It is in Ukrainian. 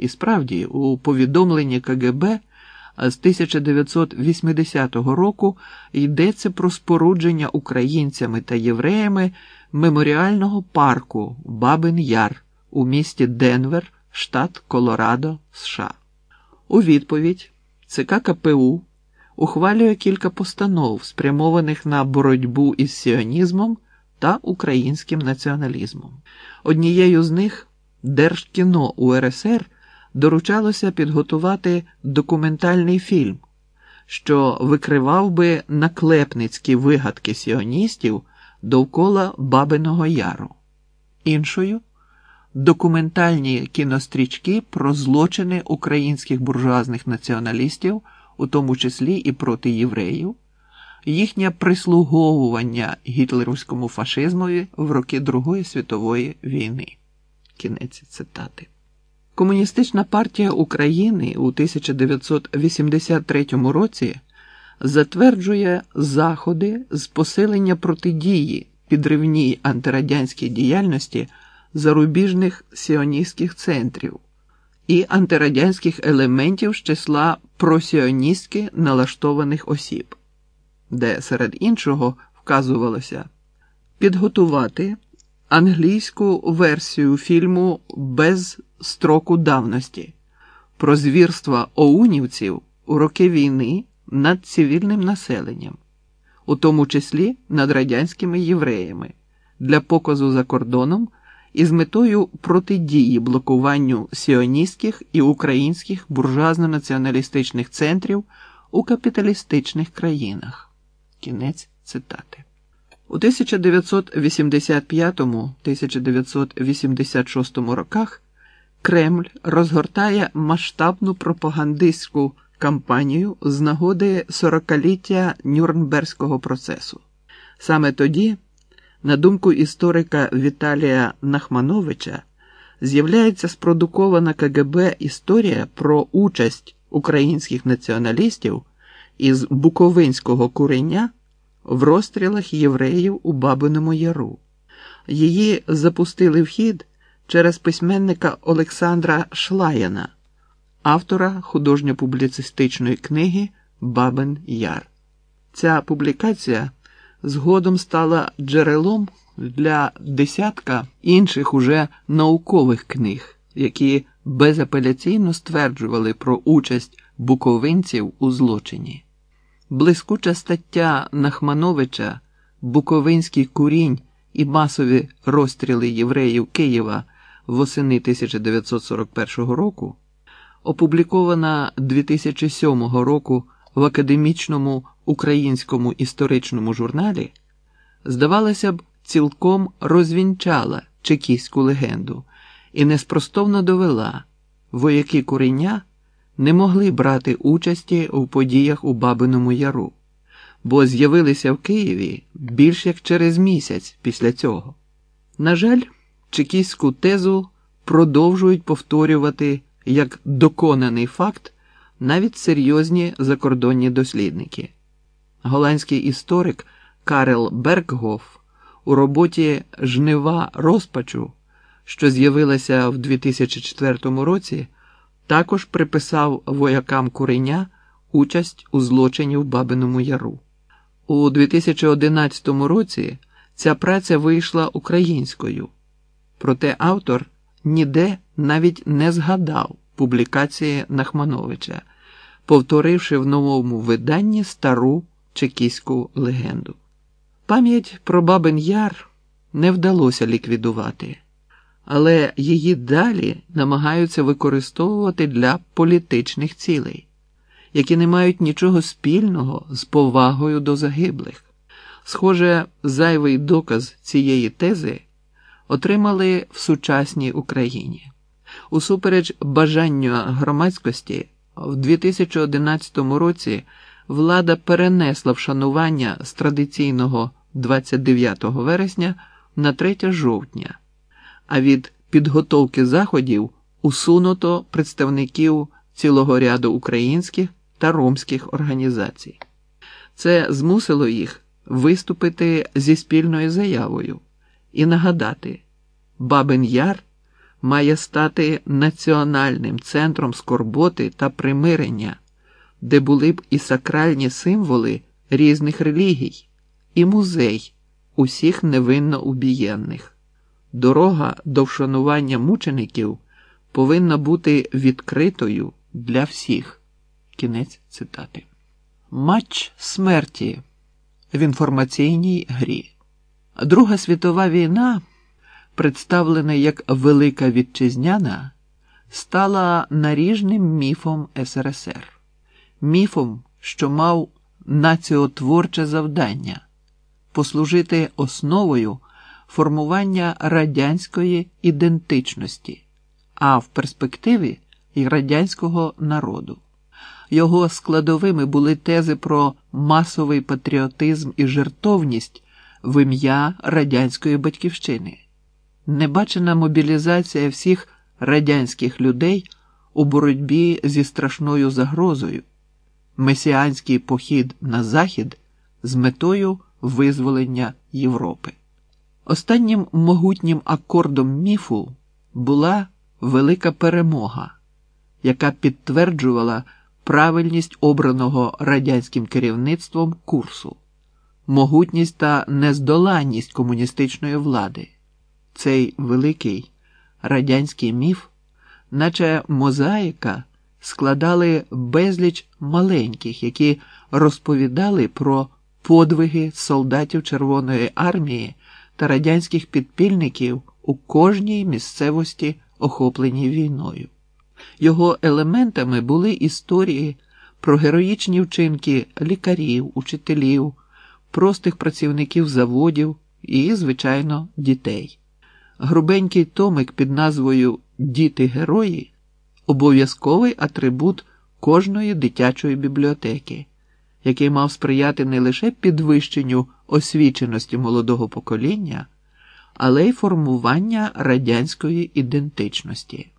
І справді, у повідомленні КГБ з 1980 року йдеться про спорудження українцями та євреями меморіального парку Бабин Яр у місті Денвер, штат Колорадо, США. У відповідь ЦК КПУ ухвалює кілька постанов, спрямованих на боротьбу із сіонізмом та українським націоналізмом. Однією з них Держкіно УРСР доручалося підготувати документальний фільм, що викривав би наклепницькі вигадки сіоністів довкола Бабиного Яру. Іншою документальні кінострічки про злочини українських буржуазних націоналістів, у тому числі і проти євреїв, їхнє прислуговування гітлерівському фашизмові в роки Другої світової війни. Кінець цитати. Комуністична партія України у 1983 році затверджує заходи з посилення протидії підривній антирадянській діяльності зарубіжних сіоністських центрів і антирадянських елементів з числа просіоністськи налаштованих осіб, де серед іншого вказувалося підготувати англійську версію фільму без строку давності про звірства оунівців у роки війни над цивільним населенням, у тому числі над радянськими євреями, для показу за кордоном із метою протидії блокуванню сіоністських і українських буржуазно-націоналістичних центрів у капіталістичних країнах. Кінець цитати. У 1985-1986 роках Кремль розгортає масштабну пропагандистську кампанію з нагоди 40-ліття Нюрнберзького процесу. Саме тоді, на думку історика Віталія Нахмановича, з'являється спродукована КГБ історія про участь українських націоналістів із Буковинського курення в розстрілах євреїв у Бабиному Яру. Її запустили в хід через письменника Олександра Шлаяна, автора художньо-публіцистичної книги Бабин Яр. Ця публікація згодом стала джерелом для десятка інших уже наукових книг, які безапеляційно стверджували про участь буковинців у злочині. Блискуча стаття Нахмановича Буковинський курінь і масові розстріли євреїв Києва восени 1941 року, опублікована 2007 року в академічному українському історичному журналі, здавалося б, цілком розвінчала чекістську легенду і неспростовно довела, вояки куреня не могли брати участі у подіях у Бабиному Яру, бо з'явилися в Києві більш як через місяць після цього. На жаль, чекістську тезу продовжують повторювати як доконаний факт навіть серйозні закордонні дослідники. Голландський історик Карел Берггоф у роботі Жнива розпачу, що з'явилася в 2004 році, також приписав воякам куреня участь у злочині в Бабиному Яру. У 2011 році ця праця вийшла українською, проте автор ніде навіть не згадав публікації Нахмановича, повторивши в новому виданні стару чекіську легенду. Пам'ять про Бабин Яр не вдалося ліквідувати, але її далі намагаються використовувати для політичних цілей, які не мають нічого спільного з повагою до загиблих. Схоже, зайвий доказ цієї тези отримали в сучасній Україні. Усупереч бажанню громадськості, в 2011 році влада перенесла вшанування з традиційного 29 вересня на 3 жовтня, а від підготовки заходів усунуто представників цілого ряду українських та ромських організацій. Це змусило їх виступити зі спільною заявою і нагадати, Бабин Яр має стати національним центром скорботи та примирення, де були б і сакральні символи різних релігій, і музей усіх невинно убієнних. Дорога до вшанування мучеників повинна бути відкритою для всіх. Кінець цитати. Матч смерті в інформаційній грі. Друга світова війна, представлена як Велика Вітчизняна, стала наріжним міфом СРСР, міфом, що мав націотворче завдання послужити основою формування радянської ідентичності, а в перспективі і радянського народу. Його складовими були тези про масовий патріотизм і жертовність в ім'я радянської батьківщини, небачена мобілізація всіх радянських людей у боротьбі зі страшною загрозою, месіанський похід на захід з метою визволення Європи. Останнім могутнім акордом міфу була велика перемога, яка підтверджувала правильність обраного радянським керівництвом курсу, могутність та нездоланність комуністичної влади. Цей великий радянський міф, наче мозаїка, складали безліч маленьких, які розповідали про подвиги солдатів Червоної армії та радянських підпільників у кожній місцевості, охопленій війною. Його елементами були історії про героїчні вчинки лікарів, учителів, простих працівників заводів і, звичайно, дітей. Грубенький томик під назвою Діти герої обов'язковий атрибут кожної дитячої бібліотеки, який мав сприяти не лише підвищенню освіченості молодого покоління, але й формування радянської ідентичності.